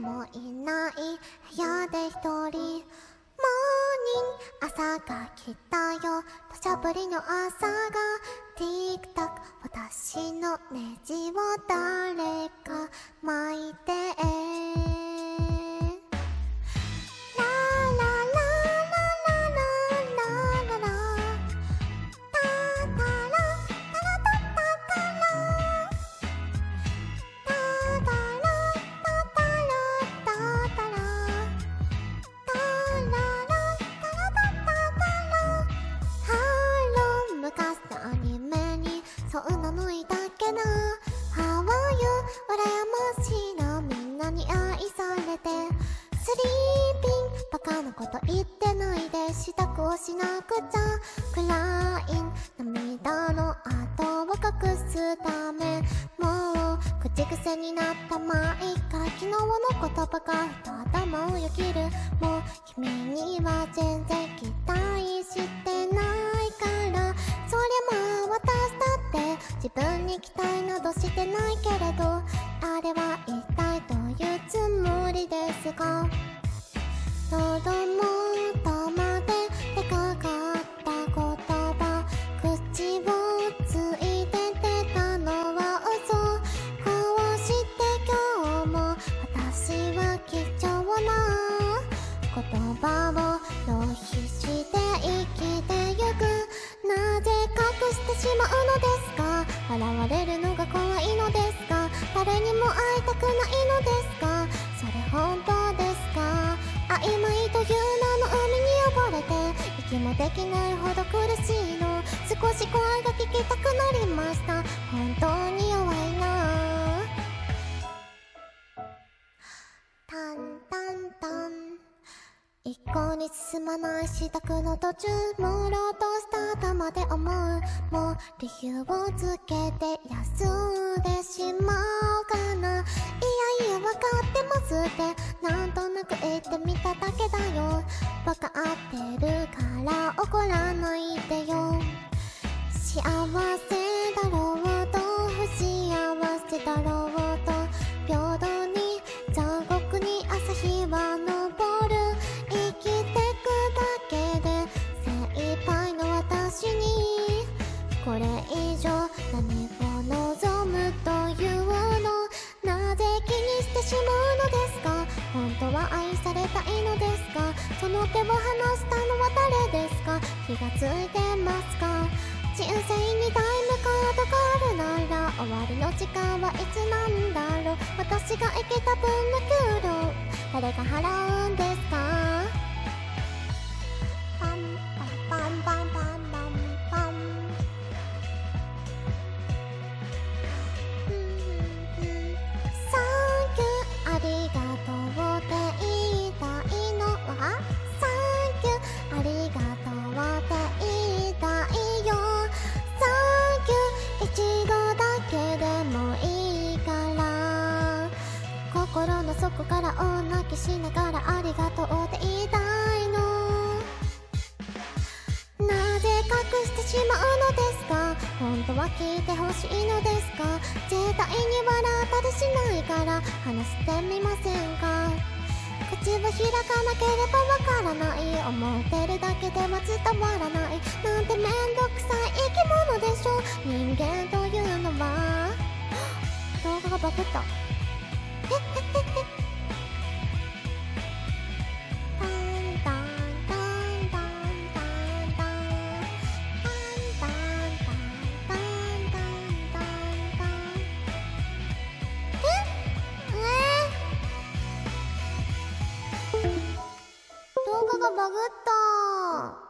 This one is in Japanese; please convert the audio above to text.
もいない部屋で一人。モーニング。朝が来たよ。土砂降りの朝が。ティックタック私のネジを誰か巻いてなくちゃクライン涙の跡を隠すためもう口癖になったまあいっか昨日の言葉がふと頭をよぎる。もう君には全然期待してないから。そりゃまあ私だって自分に期待などしてないけれどあれは一体どういうつもりですか？喉元現れるのが怖いのですか？誰にも会いたくないのですか？それ本当ですか？曖昧という名の海に溺れて息もできないほど苦しいの。少し声が聞きたくなりました。一向に進まない支度の途中朦朧とした頭で思う。もう理由をつけて休んでしまおうかな。いやいやわかってますってなんとなく言ってみただけだよ。わかってるから怒らないでよ。幸せだろうと不幸せだろう以上何を望むというの？なぜ気にしてしまうのですか？本当は愛されたいのですか？その手を離したのは誰ですか？気がついてますか？人生にタイムカードがあるなら終わりの時間はいつなんだろう？私が生きた分の給料誰が払うんですか？ながらありがとうって言いたいの。なぜ隠してしまうのですか？本当は聞いてほしいのですか？絶対に笑ったりしないから話してみませんか？口を開かなければわからない。思ってるだけでは伝わらない。なんてめんどくさい生き物でしょ？人間というのは。動画がバグった。がバグった。